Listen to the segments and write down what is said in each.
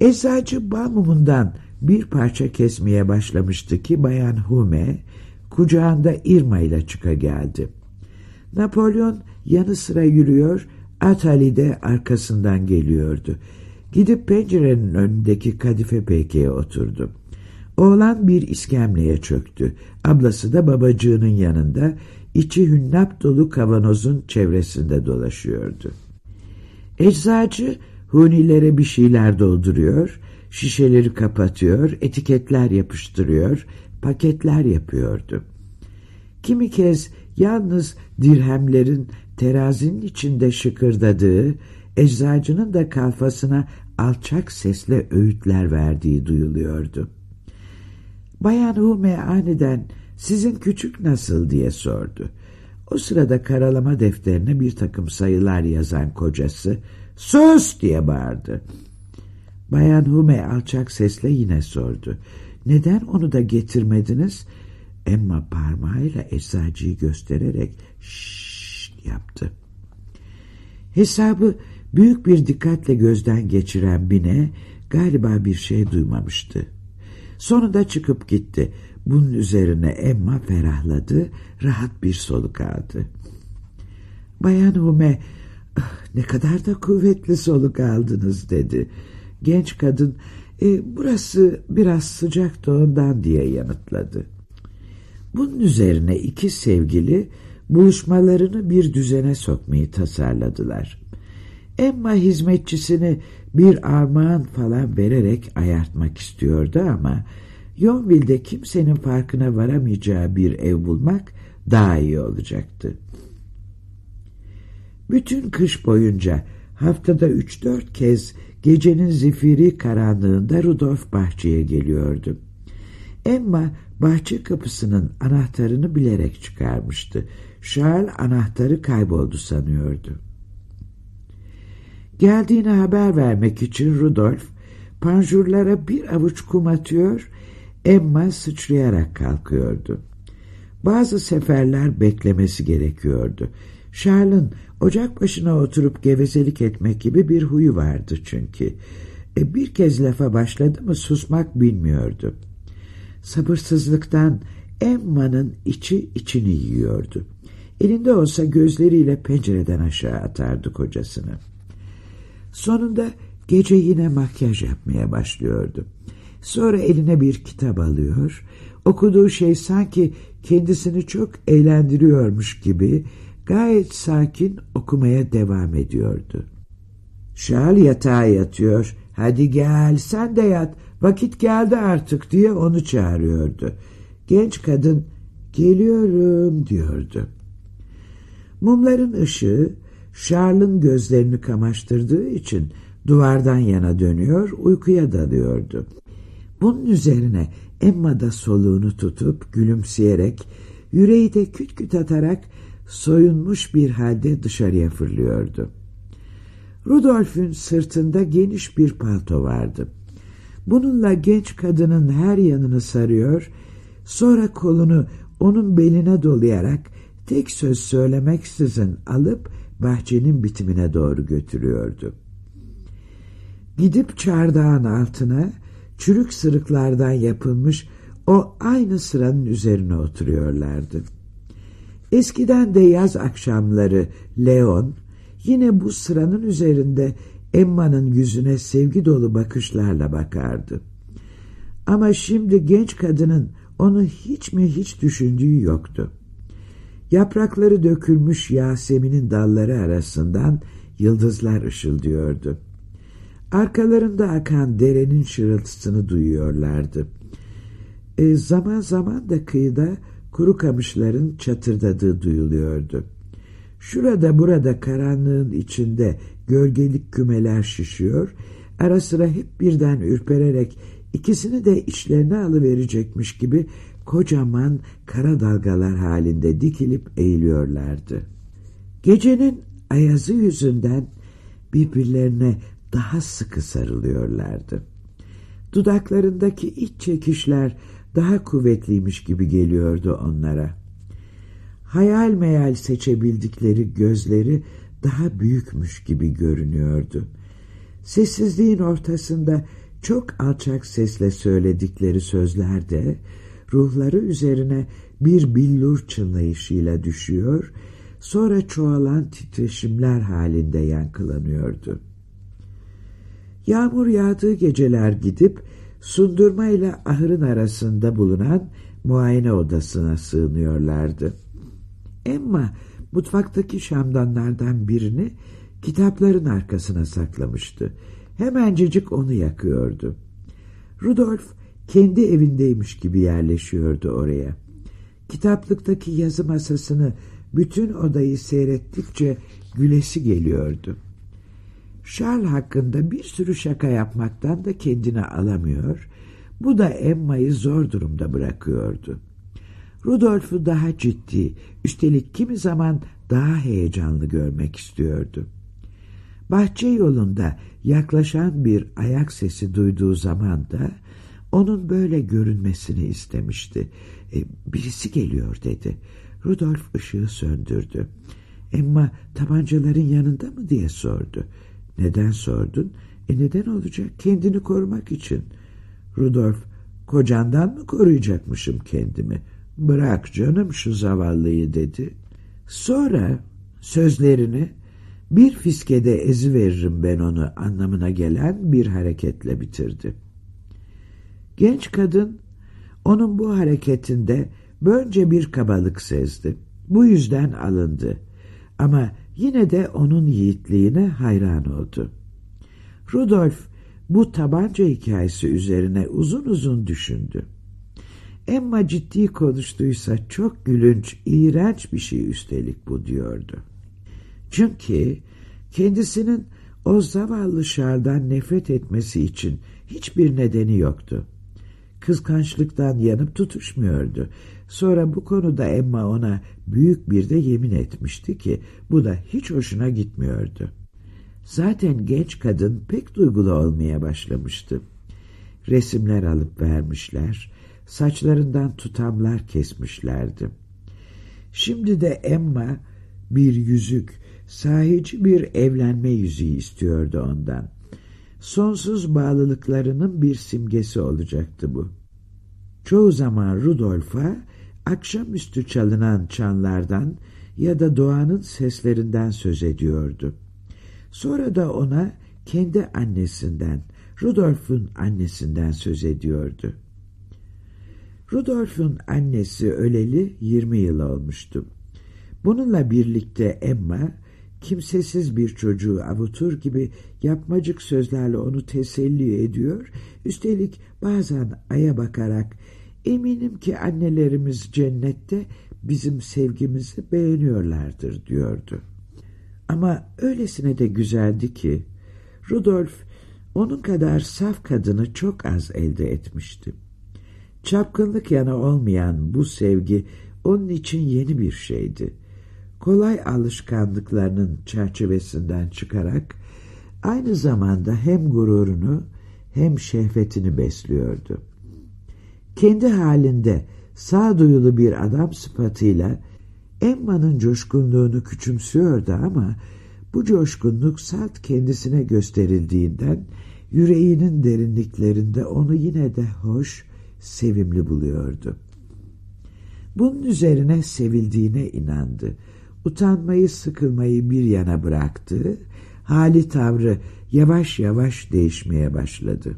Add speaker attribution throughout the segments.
Speaker 1: Eczacı bal bir parça kesmeye başlamıştı ki Bayan Hume kucağında Irma ile çıka geldi. Napolyon yanı sıra yürüyor, Atali de arkasından geliyordu. Gidip pencerenin önündeki kadife peykeye oturdu. Oğlan bir iskemleye çöktü. Ablası da babacığının yanında içi hünnap dolu kavanozun çevresinde dolaşıyordu. Eczacı hunilere bir şeyler dolduruyor, şişeleri kapatıyor, etiketler yapıştırıyor, paketler yapıyordu. Kimi kez yalnız dirhemlerin terazinin içinde şıkırdadığı, eczacının da kalfasına alçak sesle öğütler verdiği duyuluyordu. Bayan Hume aniden sizin küçük nasıl diye sordu. O sırada karalama defterine bir takım sayılar yazan kocası ''Sus!'' diye bağırdı. Bayan Hume alçak sesle yine sordu. ''Neden onu da getirmediniz?'' Emma parmağıyla eczacıyı göstererek şşş yaptı. Hesabı büyük bir dikkatle gözden geçiren Bine galiba bir şey duymamıştı. Sonunda çıkıp gitti. Bunun üzerine Emma ferahladı, rahat bir soluk aldı. Bayan Hume, ne kadar da kuvvetli soluk aldınız dedi. Genç kadın, e, burası biraz sıcak ondan diye yanıtladı. Bunun üzerine iki sevgili buluşmalarını bir düzene sokmayı tasarladılar. Emma hizmetçisini bir armağan falan vererek ayartmak istiyordu ama Yonville'de kimsenin farkına varamayacağı bir ev bulmak daha iyi olacaktı. Bütün kış boyunca haftada üç dört kez gecenin zifiri karanlığında Rudolf bahçeye geliyordu. Emma bahçe kapısının anahtarını bilerek çıkarmıştı. Charles anahtarı kayboldu sanıyordu. Geldiğini haber vermek için Rudolf panjurlara bir avuç kum atıyor, Emma sıçrayarak kalkıyordu. Bazı seferler beklemesi gerekiyordu. Charles'ın ocak başına oturup gevezelik etmek gibi bir huyu vardı çünkü. E, bir kez lafa başladı mı susmak bilmiyordu. Sabırsızlıktan Emma'nın içi içini yiyordu. Elinde olsa gözleriyle pencereden aşağı atardı kocasını. Sonunda gece yine makyaj yapmaya başlıyordu. Sonra eline bir kitap alıyor, okuduğu şey sanki kendisini çok eğlendiriyormuş gibi gayet sakin okumaya devam ediyordu. Şal yatağa yatıyor, hadi gel sen de yat, vakit geldi artık diye onu çağırıyordu. Genç kadın geliyorum diyordu. Mumların ışığı Charles'ın gözlerini kamaştırdığı için duvardan yana dönüyor, uykuya dalıyordu. Bunun üzerine Emma da soluğunu tutup gülümseyerek, yüreği de küt küt atarak soyunmuş bir halde dışarıya fırlıyordu. Rudolf'ün sırtında geniş bir palto vardı. Bununla genç kadının her yanını sarıyor, sonra kolunu onun beline dolayarak tek söz söylemeksizin alıp bahçenin bitimine doğru götürüyordu. Gidip çardağın altına çürük sırıklardan yapılmış o aynı sıranın üzerine oturuyorlardı. Eskiden de yaz akşamları Leon yine bu sıranın üzerinde Emma'nın yüzüne sevgi dolu bakışlarla bakardı. Ama şimdi genç kadının onu hiç mi hiç düşündüğü yoktu. Yaprakları dökülmüş Yasemin'in dalları arasından yıldızlar ışıldıyordu. Arkalarında akan derenin şırıltısını duyuyorlardı. E, zaman zaman da kıyıda kuru kamışların çatırdadığı duyuluyordu. Şurada burada karanlığın içinde gölgelik kümeler şişiyor, ara sıra hep birden ürpererek ikisini de içlerine alıverecekmiş gibi kocaman kara dalgalar halinde dikilip eğiliyorlardı. Gecenin ayazı yüzünden birbirlerine daha sıkı sarılıyorlardı. Dudaklarındaki iç çekişler daha kuvvetliymiş gibi geliyordu onlara. Hayal meyal seçebildikleri gözleri daha büyükmüş gibi görünüyordu. Sessizliğin ortasında çok alçak sesle söyledikleri sözlerde ruhları üzerine bir billur çınlayışıyla düşüyor, sonra çoğalan titreşimler halinde yankılanıyordu. Yağmur yağdığı geceler gidip sundurma ile ahırın arasında bulunan muayene odasına sığınıyorlardı. Emma mutfaktaki şamdanlardan birini kitapların arkasına saklamıştı. Hemencecik onu yakıyordu. Rudolf kendi evindeymiş gibi yerleşiyordu oraya. Kitaplıktaki yazı masasını bütün odayı seyrettikçe gülesi geliyordu. Charles hakkında bir sürü şaka yapmaktan da kendini alamıyor, bu da Emma'yı zor durumda bırakıyordu. Rudolf'u daha ciddi, üstelik kimi zaman daha heyecanlı görmek istiyordu. Bahçe yolunda yaklaşan bir ayak sesi duyduğu zaman da onun böyle görünmesini istemişti. E, birisi geliyor dedi. Rudolf ışığı söndürdü. Emma tabancaların yanında mı diye sordu. Neden sordun? E neden olacak? Kendini korumak için. Rudolf, kocandan mı koruyacakmışım kendimi? Bırak canım şu zavallıyı dedi. Sonra sözlerini bir fiskede ezi veririm ben onu anlamına gelen bir hareketle bitirdi. Genç kadın onun bu hareketinde bönce bir kabalık sezdi. Bu yüzden alındı. Ama yine de onun yiğitliğine hayran oldu. Rudolf bu tabanca hikayesi üzerine uzun uzun düşündü. Emma ciddi konuştuysa çok gülünç, iğrenç bir şey üstelik bu diyordu. Çünkü kendisinin o zavallı şardan nefret etmesi için hiçbir nedeni yoktu. Kıskançlıktan yanıp tutuşmuyordu. Sonra bu konuda Emma ona büyük bir de yemin etmişti ki bu da hiç hoşuna gitmiyordu. Zaten genç kadın pek duygulu olmaya başlamıştı. Resimler alıp vermişler, saçlarından tutamlar kesmişlerdi. Şimdi de Emma bir yüzük, sahici bir evlenme yüzüğü istiyordu ondan. Sonsuz bağlılıklarının bir simgesi olacaktı bu. Çoğu zaman Rudolf'a akşamüstü çalınan çanlardan ya da doğanın seslerinden söz ediyordu. Sonra da ona kendi annesinden, Rudolf'un annesinden söz ediyordu. Rudolf'un annesi öleli 20 yıl olmuştu. Bununla birlikte Emma, kimsesiz bir çocuğu avutur gibi yapmacık sözlerle onu teselli ediyor, üstelik bazen aya bakarak eminim ki annelerimiz cennette bizim sevgimizi beğeniyorlardır diyordu. Ama öylesine de güzeldi ki Rudolf onun kadar saf kadını çok az elde etmişti. Çapkınlık yana olmayan bu sevgi onun için yeni bir şeydi. Kolay alışkanlıklarının çerçevesinden çıkarak aynı zamanda hem gururunu hem şehvetini besliyordu. Kendi halinde sağduyulu bir adam sıfatıyla Emma'nın coşkunluğunu küçümsüyordu ama bu coşkunluk salt kendisine gösterildiğinden yüreğinin derinliklerinde onu yine de hoş, sevimli buluyordu. Bunun üzerine sevildiğine inandı. Utanmayı, sıkılmayı bir yana bıraktı. Hali tavrı yavaş yavaş değişmeye başladı.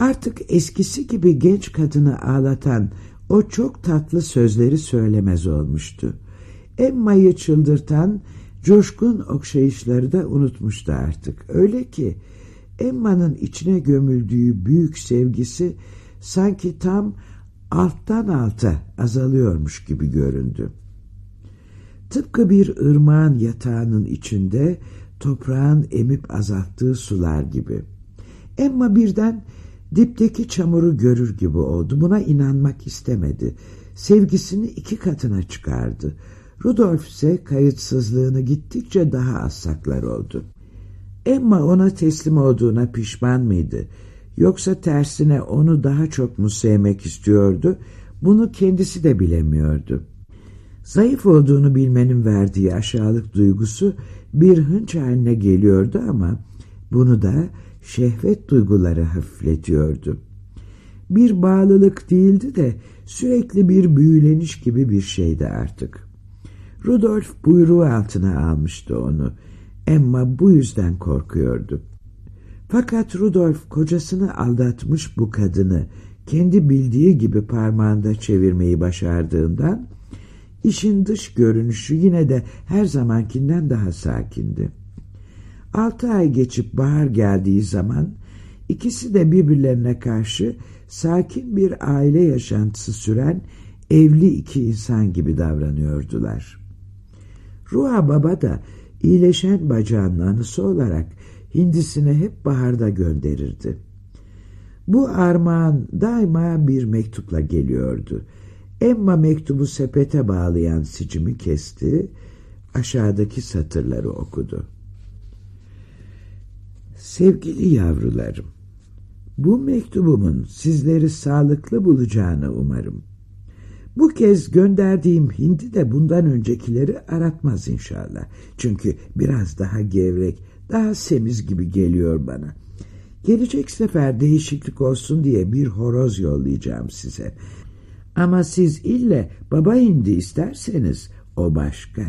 Speaker 1: Artık eskisi gibi genç kadını ağlatan o çok tatlı sözleri söylemez olmuştu. Emma'yı çıldırtan coşkun okşayışları da unutmuştu artık. Öyle ki Emma'nın içine gömüldüğü büyük sevgisi sanki tam alttan alta azalıyormuş gibi göründü. Tıpkı bir ırmağın yatağının içinde toprağın emip azalttığı sular gibi. Emma birden dipteki çamuru görür gibi oldu. Buna inanmak istemedi. Sevgisini iki katına çıkardı. Rudolf ise kayıtsızlığını gittikçe daha az saklar oldu. Emma ona teslim olduğuna pişman mıydı? Yoksa tersine onu daha çok mu sevmek istiyordu? Bunu kendisi de bilemiyordu. Zayıf olduğunu bilmenin verdiği aşağılık duygusu bir hınç haline geliyordu ama Bunu da şehvet duyguları hafifletiyordu. Bir bağlılık değildi de sürekli bir büyüleniş gibi bir şeydi artık. Rudolf buyruğu altına almıştı onu. Emma bu yüzden korkuyordu. Fakat Rudolf kocasını aldatmış bu kadını kendi bildiği gibi parmağında çevirmeyi başardığından işin dış görünüşü yine de her zamankinden daha sakindi. Altı ay geçip bahar geldiği zaman ikisi de birbirlerine karşı sakin bir aile yaşantısı süren evli iki insan gibi davranıyordular. Ruha Baba da iyileşen bacağının anısı olarak hindisine hep baharda gönderirdi. Bu armağan daima bir mektupla geliyordu. Emma mektubu sepete bağlayan sicimi kesti, aşağıdaki satırları okudu. Sevgili yavrularım, bu mektubumun sizleri sağlıklı bulacağını umarım. Bu kez gönderdiğim hindi de bundan öncekileri aratmaz inşallah. Çünkü biraz daha gevrek, daha semiz gibi geliyor bana. Gelecek sefer değişiklik olsun diye bir horoz yollayacağım size. Ama siz ille baba hindi isterseniz o başka.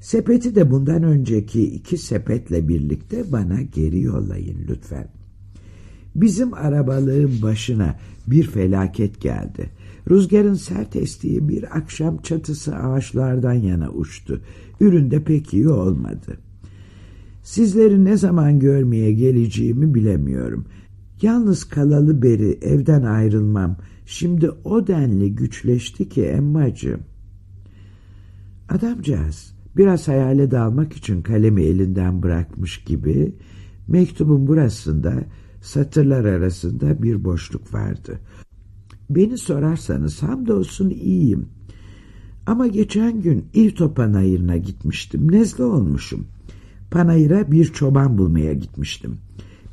Speaker 1: Sepeti de bundan önceki iki sepetle birlikte bana geri yollayın lütfen. Bizim arabalığın başına bir felaket geldi. Rüzgarın sert estiği bir akşam çatısı ağaçlardan yana uçtu. Üründe pek iyi olmadı. Sizleri ne zaman görmeye geleceğimi bilemiyorum. Yalnız kalalı beri evden ayrılmam. Şimdi o denli güçleşti ki emmacığım. Adamcağız biraz hayale dalmak için kalemi elinden bırakmış gibi mektubun burasında satırlar arasında bir boşluk vardı. Beni sorarsanız hamdolsun iyiyim. Ama geçen gün İrto panayırına gitmiştim. Nezle olmuşum. Panayıra bir çoban bulmaya gitmiştim.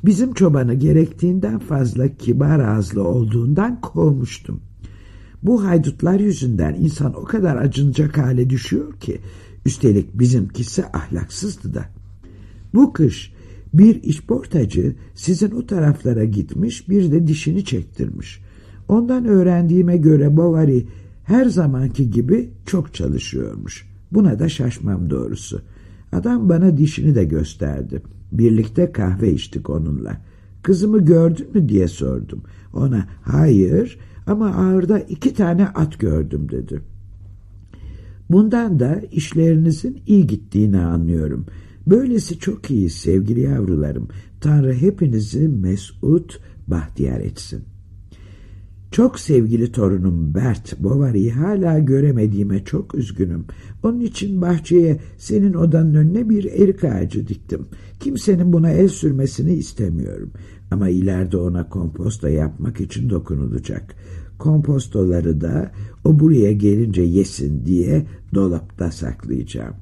Speaker 1: Bizim çobanı gerektiğinden fazla kibar ağızlı olduğundan kovmuştum. Bu haydutlar yüzünden insan o kadar acınacak hale düşüyor ki üstelik bizimkisi ahlaksızdı da. Bu kış bir işportacı sizin o taraflara gitmiş bir de dişini çektirmiş. Ondan öğrendiğime göre Bovary her zamanki gibi çok çalışıyormuş. Buna da şaşmam doğrusu. Adam bana dişini de gösterdi. Birlikte kahve içtik onunla. Kızımı gördün mü diye sordum. Ona hayır ama ağırda iki tane at gördüm dedi. Bundan da işlerinizin iyi gittiğini anlıyorum. Böylesi çok iyi sevgili yavrularım. Tanrı hepinizi mesut, bahtiyar etsin. Çok sevgili torunum Bert Bovary'i hala göremediğime çok üzgünüm. Onun için bahçeye senin odanın önüne bir erik ağacı diktim. Kimsenin buna el sürmesini istemiyorum. Ama ileride ona komposta yapmak için dokunulacak. Kompostoları da o buraya gelince yesin diye dolapta saklayacağım.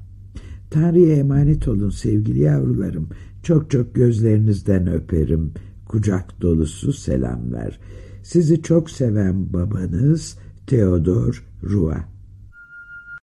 Speaker 1: Tanrı'ya emanet olun sevgili yavrularım. Çok çok gözlerinizden öperim. Kucak dolusu selamlar. Sizi çok seven babanız Theodor Rua